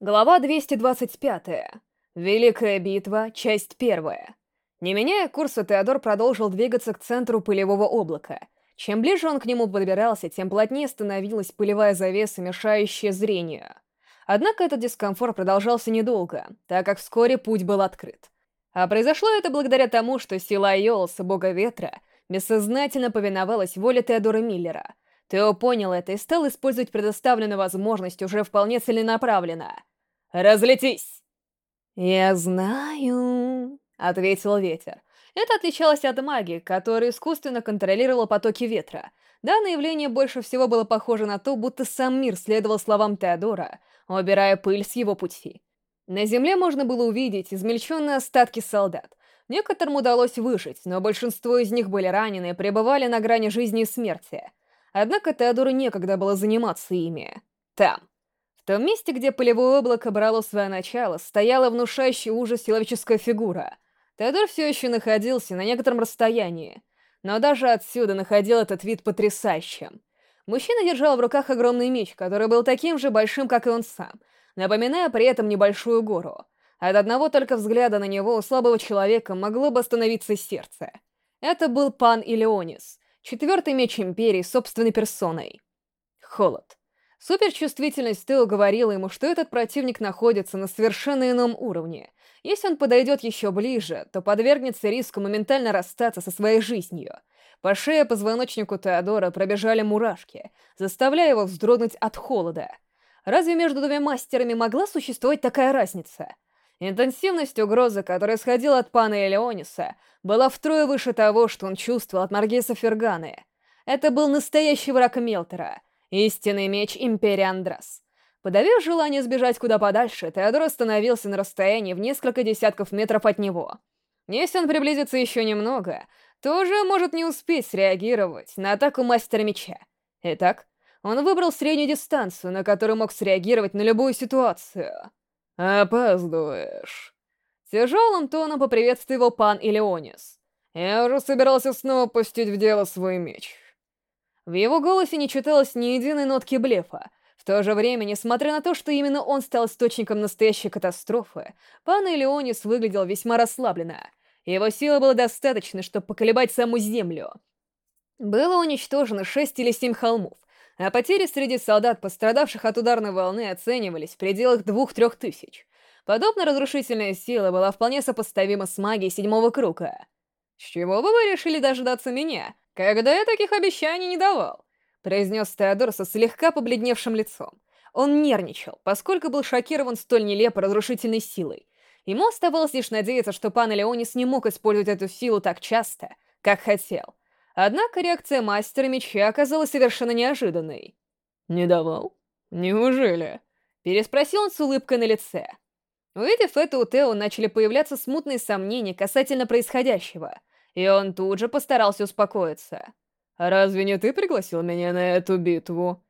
Глава 225. Великая битва, часть первая. Не меняя курса, Теодор продолжил двигаться к центру пылевого облака. Чем ближе он к нему подбирался, тем плотнее становилась пылевая завеса, мешающая зрению. Однако этот дискомфорт продолжался недолго, так как вскоре путь был открыт. А произошло это благодаря тому, что сила Айолса, бога ветра, бессознательно повиновалась воле Теодора Миллера. Тео понял это и стал использовать предоставленную возможность уже вполне целенаправленно — Разлетись!» «Я знаю», — ответил ветер. Это отличалось от магии, которая искусственно контролировала потоки ветра. Данное явление больше всего было похоже на то, будто сам мир следовал словам Теодора, убирая пыль с его пути. На земле можно было увидеть измельченные остатки солдат. Некоторым удалось выжить, но большинство из них были ранены и пребывали на грани жизни и смерти. Однако Теодору некогда было заниматься ими. Там, том месте, где пылевое облако брало свое начало, стояла внушающая ужас человеческая фигура. Теодор все еще находился на некотором расстоянии, но даже отсюда находил этот вид потрясающим. Мужчина держал в руках огромный меч, который был таким же большим, как и он сам, напоминая при этом небольшую гору. От одного только взгляда на него у слабого человека могло бы остановиться сердце. Это был пан Илеонис, четвертый меч Империи собственной персоной. Холод. Суперчувствительность Тео говорила ему, что этот противник находится на совершенно ином уровне. Если он подойдет еще ближе, то подвергнется риску моментально расстаться со своей жизнью. По шее позвоночнику Теодора пробежали мурашки, заставляя его вздрогнуть от холода. Разве между двумя мастерами могла существовать такая разница? Интенсивность угрозы, которая сходила от пана Элеониса, была втрое выше того, что он чувствовал от Маргиса Ферганы. Это был настоящий враг Мелтера — Истинный меч Империи Андрас. Подавив желание сбежать куда подальше, Теодор остановился на расстоянии в несколько десятков метров от него. Если он приблизится еще немного, то уже может не успеть среагировать на атаку Мастера Меча. Итак, он выбрал среднюю дистанцию, на которую мог среагировать на любую ситуацию. «Опаздываешь». Тяжелым тоном поприветствовал пан Илеонис. «Я уже собирался снова пустить в дело свой меч». В его голосе не читалось ни единой нотки блефа. В то же время, несмотря на то, что именно он стал источником настоящей катастрофы, пан Элеонис выглядел весьма расслабленно. Его силы было достаточно, чтобы поколебать саму землю. Было уничтожено шесть или семь холмов, а потери среди солдат, пострадавших от ударной волны, оценивались в пределах двух-трех тысяч. Подобная разрушительная сила была вполне сопоставима с магией седьмого круга. «С чего бы вы решили дождаться меня, когда я таких обещаний не давал?» — произнес Теодор со слегка побледневшим лицом. Он нервничал, поскольку был шокирован столь нелепо разрушительной силой. Ему оставалось лишь надеяться, что пан Леонис не мог использовать эту силу так часто, как хотел. Однако реакция мастера меча оказалась совершенно неожиданной. «Не давал? Неужели?» — переспросил он с улыбкой на лице. Увидев это, у Тео начали появляться смутные сомнения касательно происходящего, и он тут же постарался успокоиться. «Разве не ты пригласил меня на эту битву?»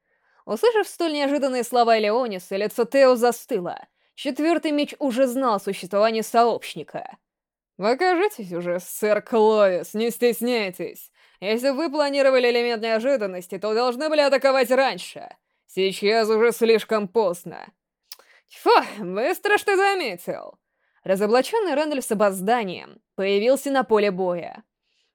Услышав столь неожиданные слова Леониса, лицо Тео застыло. Четвертый меч уже знал о существовании сообщника. «Покажитесь уже, сэр Кловис, не стесняйтесь. Если вы планировали элемент неожиданности, то должны были атаковать раньше. Сейчас уже слишком поздно. Фу, быстро что заметил. Разоблаченный Рэндаль с обозданием появился на поле боя.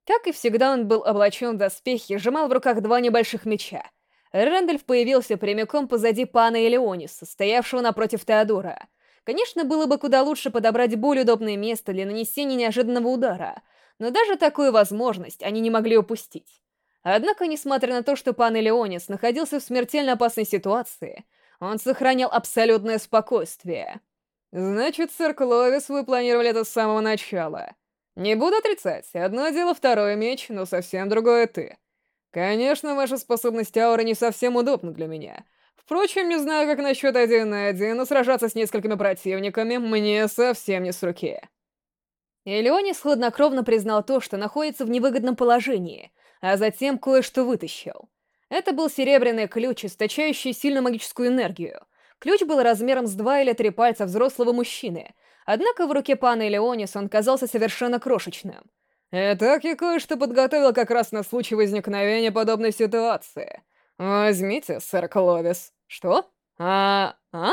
Как и всегда, он был облачен в доспехи и сжимал в руках два небольших меча. Рэндальф появился прямиком позади пана Элеониса, стоявшего напротив Теодора. Конечно, было бы куда лучше подобрать более удобное место для нанесения неожиданного удара, но даже такую возможность они не могли упустить. Однако, несмотря на то, что пан Элеонис находился в смертельно опасной ситуации, он сохранял абсолютное спокойствие. Значит, сэр Кловис, вы планировали это с самого начала. Не буду отрицать, одно дело второй меч, но совсем другое ты. Конечно, ваша способность ауры не совсем удобна для меня. Впрочем, не знаю, как насчет один на один, но сражаться с несколькими противниками мне совсем не с руки. Элеонис хладнокровно признал то, что находится в невыгодном положении, а затем кое-что вытащил. Это был серебряный ключ, источающий сильную магическую энергию. Ключ был размером с два или три пальца взрослого мужчины, однако в руке пана Элеонис он казался совершенно крошечным. «Итак, я кое-что подготовил как раз на случай возникновения подобной ситуации. Возьмите, сэр Кловис». «Что? А... а?»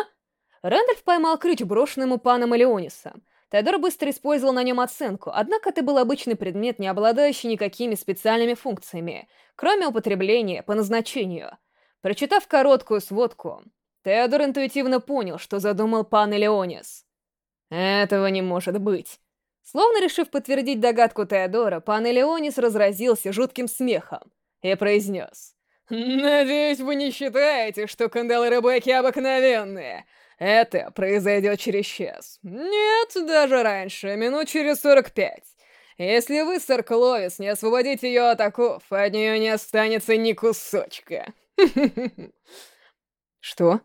Рэндальф поймал ключ, брошенный ему паном Элеонисом. Теодор быстро использовал на нем оценку, однако это был обычный предмет, не обладающий никакими специальными функциями, кроме употребления по назначению. Прочитав короткую сводку, Теодор интуитивно понял, что задумал пан Элеонис. «Этого не может быть». Словно решив подтвердить догадку Теодора, пан Элеонис разразился жутким смехом и произнес. «Надеюсь, вы не считаете, что кандалы Ребекки обыкновенные. Это произойдет через час. Нет, даже раньше, минут через 45. Если вы, сэр Кловис, не освободите ее от оков, от нее не останется ни кусочка. Что?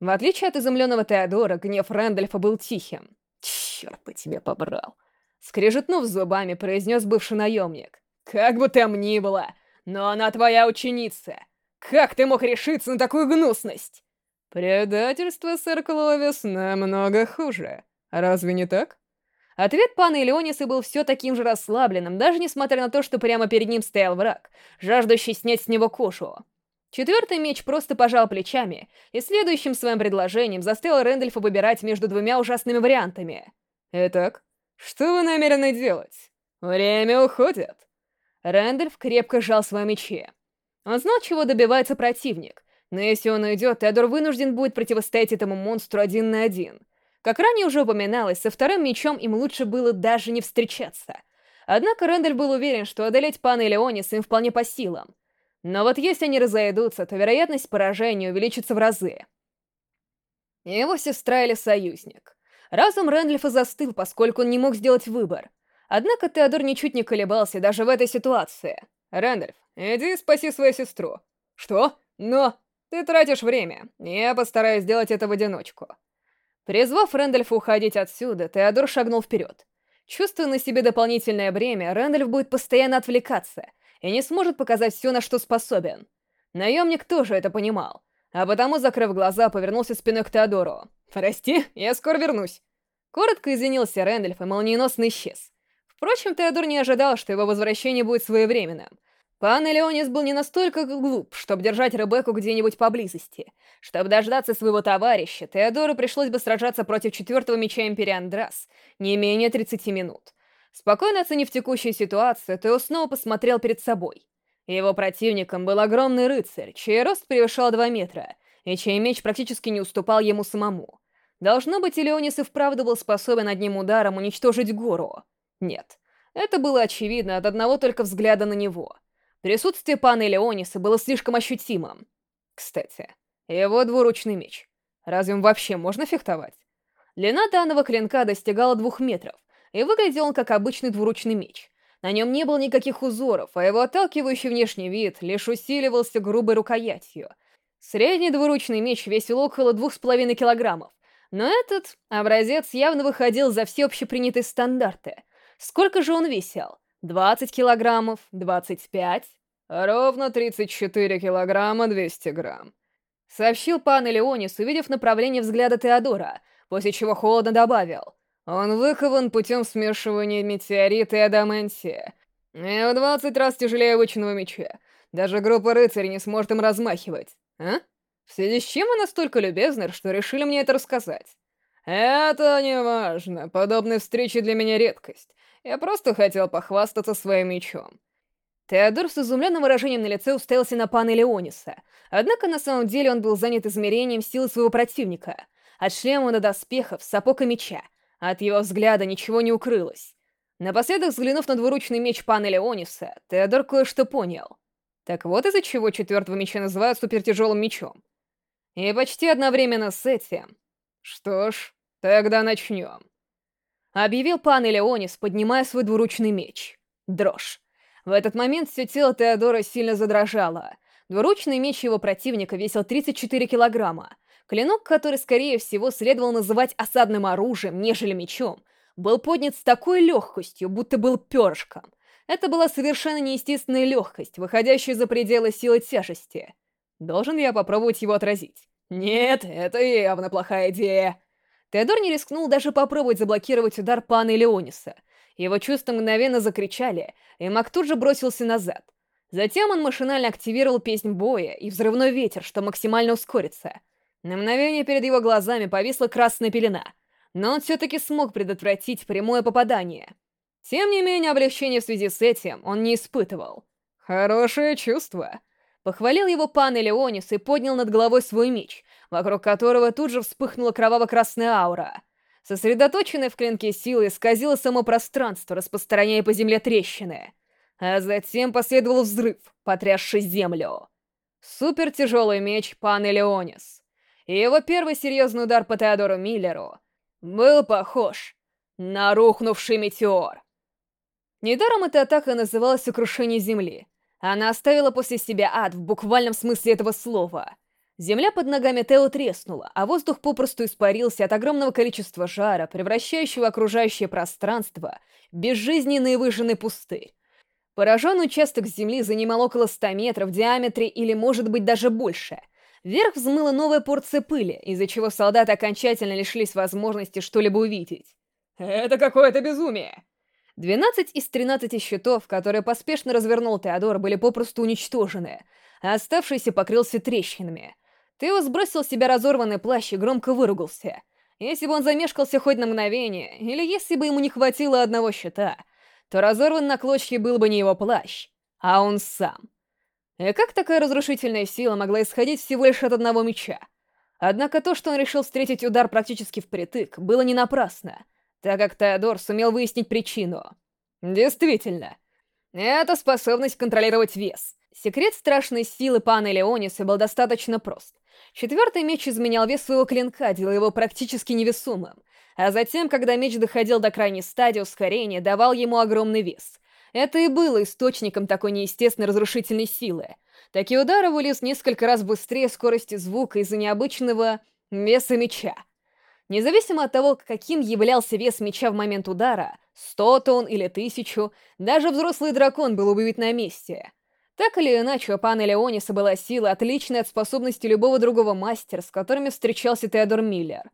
В отличие от изумленного Теодора, гнев Рэндольфа был тихим. Черт бы тебе побрал. Скрежетнув зубами, произнес бывший наемник. Как бы там ни было, но она твоя ученица. Как ты мог решиться на такую гнусность? Предательство, сэр Кловис, намного хуже. Разве не так? Ответ пана Элеониса был все таким же расслабленным, даже несмотря на то, что прямо перед ним стоял враг, жаждущий снять с него кожу. Четвертый меч просто пожал плечами, и следующим своим предложением заставил Рэндальфа выбирать между двумя ужасными вариантами. «Итак, что вы намерены делать? Время уходит!» Рэндальф крепко сжал свои мечи. Он знал, чего добивается противник, но если он уйдет, Теодор вынужден будет противостоять этому монстру один на один. Как ранее уже упоминалось, со вторым мечом им лучше было даже не встречаться. Однако Рэндальф был уверен, что одолеть пана Элеониса им вполне по силам. Но вот если они разойдутся, то вероятность поражения увеличится в разы. Его сестра или союзник. Разум Рэндальфа застыл, поскольку он не мог сделать выбор. Однако Теодор ничуть не колебался даже в этой ситуации. «Рэндальф, иди спаси свою сестру». «Что? Но...» «Ты тратишь время. Я постараюсь сделать это в одиночку». Призвав Рэндальфа уходить отсюда, Теодор шагнул вперед. Чувствуя на себе дополнительное бремя, Рэндальф будет постоянно отвлекаться и не сможет показать все, на что способен. Наемник тоже это понимал, а потому, закрыв глаза, повернулся спиной к Теодору. «Прости, я скоро вернусь». Коротко извинился Рэндальф и молниеносно исчез. Впрочем, Теодор не ожидал, что его возвращение будет своевременным. Пан Элеонис был не настолько глуп, чтобы держать Ребекку где-нибудь поблизости. Чтобы дождаться своего товарища, Теодору пришлось бы сражаться против четвертого меча Империи Андрас не менее 30 минут. Спокойно оценив текущую ситуацию, Тео снова посмотрел перед собой. Его противником был огромный рыцарь, чей рост превышал 2 метра, и чей меч практически не уступал ему самому. Должно быть, Элеонис и вправду был способен одним ударом уничтожить гору. Нет, это было очевидно от одного только взгляда на него. Присутствие пана Элеониса было слишком ощутимым. Кстати, его двуручный меч. Разве им вообще можно фехтовать? Длина данного клинка достигала двух метров, и выглядел он как обычный двуручный меч. На нем не было никаких узоров, а его отталкивающий внешний вид лишь усиливался грубой рукоятью. Средний двуручный меч весил около двух с половиной килограммов, но этот образец явно выходил за все общепринятые стандарты, Сколько же он весил? 20 килограммов? 25? Ровно 34 килограмма 200 грамм. Сообщил пан Элеонис, увидев направление взгляда Теодора, после чего холодно добавил. Он выкован путем смешивания метеорита и адамантия. И в 20 раз тяжелее обычного меча. Даже группа рыцарей не сможет им размахивать. А? В связи с чем вы настолько любезны, что решили мне это рассказать? Это не важно. Подобные встречи для меня редкость. Я просто хотел похвастаться своим мечом». Теодор с изумленным выражением на лице уставился на пана Леониса. Однако на самом деле он был занят измерением силы своего противника. От шлема до доспехов, сапог и меча. От его взгляда ничего не укрылось. Напоследок, взглянув на двуручный меч пана Леониса, Теодор кое-что понял. Так вот из-за чего четвертого меча называют супертяжелым мечом. И почти одновременно с этим... Что ж, тогда начнем. Объявил пан Элеонис, поднимая свой двуручный меч. Дрожь. В этот момент все тело Теодора сильно задрожало. Двуручный меч его противника весил 34 килограмма. Клинок, который, скорее всего, следовало называть осадным оружием, нежели мечом, был поднят с такой легкостью, будто был перышком. Это была совершенно неестественная легкость, выходящая за пределы силы тяжести. Должен я попробовать его отразить? Нет, это явно плохая идея. Теодор не рискнул даже попробовать заблокировать удар пана Леониса. Его чувства мгновенно закричали, и маг тут же бросился назад. Затем он машинально активировал песнь боя и взрывной ветер, что максимально ускорится. На мгновение перед его глазами повисла красная пелена, но он все-таки смог предотвратить прямое попадание. Тем не менее, облегчения в связи с этим он не испытывал. «Хорошее чувство», — похвалил его пан Элеонис и поднял над головой свой меч, вокруг которого тут же вспыхнула кроваво-красная аура. Сосредоточенная в клинке силы исказила само пространство, распространяя по земле трещины. А затем последовал взрыв, потрясший землю. Супер тяжелый меч пан Элеонис. И его первый серьезный удар по Теодору Миллеру был похож на рухнувший метеор. Недаром эта атака называлась «Сокрушение Земли». Она оставила после себя ад в буквальном смысле этого слова. Земля под ногами Тео треснула, а воздух попросту испарился от огромного количества жара, превращающего окружающее пространство в безжизненный выжженный пустырь. Пораженный участок земли занимал около 100 метров в диаметре или, может быть, даже больше. Вверх взмыла новая порция пыли, из-за чего солдаты окончательно лишились возможности что-либо увидеть. «Это какое-то безумие!» 12 из 13 щитов, которые поспешно развернул Теодор, были попросту уничтожены, а оставшийся покрылся трещинами. Тео сбросил с себя разорванный плащ и громко выругался. Если бы он замешкался хоть на мгновение, или если бы ему не хватило одного щита, то разорван на клочья был бы не его плащ, а он сам. И как такая разрушительная сила могла исходить всего лишь от одного меча? Однако то, что он решил встретить удар практически впритык, было не напрасно, так как Теодор сумел выяснить причину. Действительно, это способность контролировать вес. Секрет страшной силы пана Леониса был достаточно прост. Четвертый меч изменял вес своего клинка, делая его практически невесомым, а затем, когда меч доходил до крайней стадии ускорения, давал ему огромный вес. Это и было источником такой неестественной разрушительной силы. Такие удары вылез несколько раз быстрее скорости звука из-за необычного веса меча. Независимо от того, каким являлся вес меча в момент удара, сто тонн или тысячу, даже взрослый дракон был убит на месте. Так или иначе, у пана Леониса была сила, отличная от способности любого другого мастера, с которыми встречался Теодор Миллер.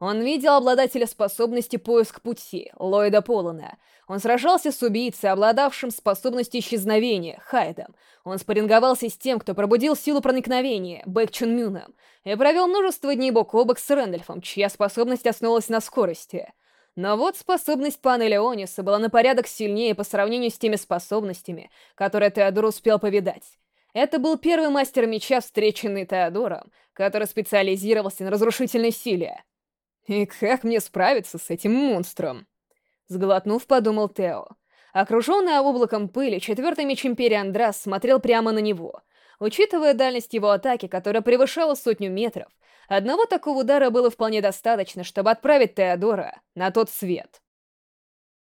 Он видел обладателя способности поиск пути, Ллойда Полона. Он сражался с убийцей, обладавшим способностью исчезновения, Хайдом. Он спарринговался с тем, кто пробудил силу проникновения, Бэк Чун Мюном, и провел множество дней бок о бок с Рэндальфом, чья способность основывалась на скорости. Но вот способность пана Леониса была на порядок сильнее по сравнению с теми способностями, которые Теодор успел повидать. Это был первый мастер меча, встреченный Теодором, который специализировался на разрушительной силе. И как мне справиться с этим монстром? Сглотнув, подумал Тео. Окруженный облаком пыли, четвертый меч Империи Андрас смотрел прямо на него. Учитывая дальность его атаки, которая превышала сотню метров, одного такого удара было вполне достаточно, чтобы отправить Теодора на тот свет.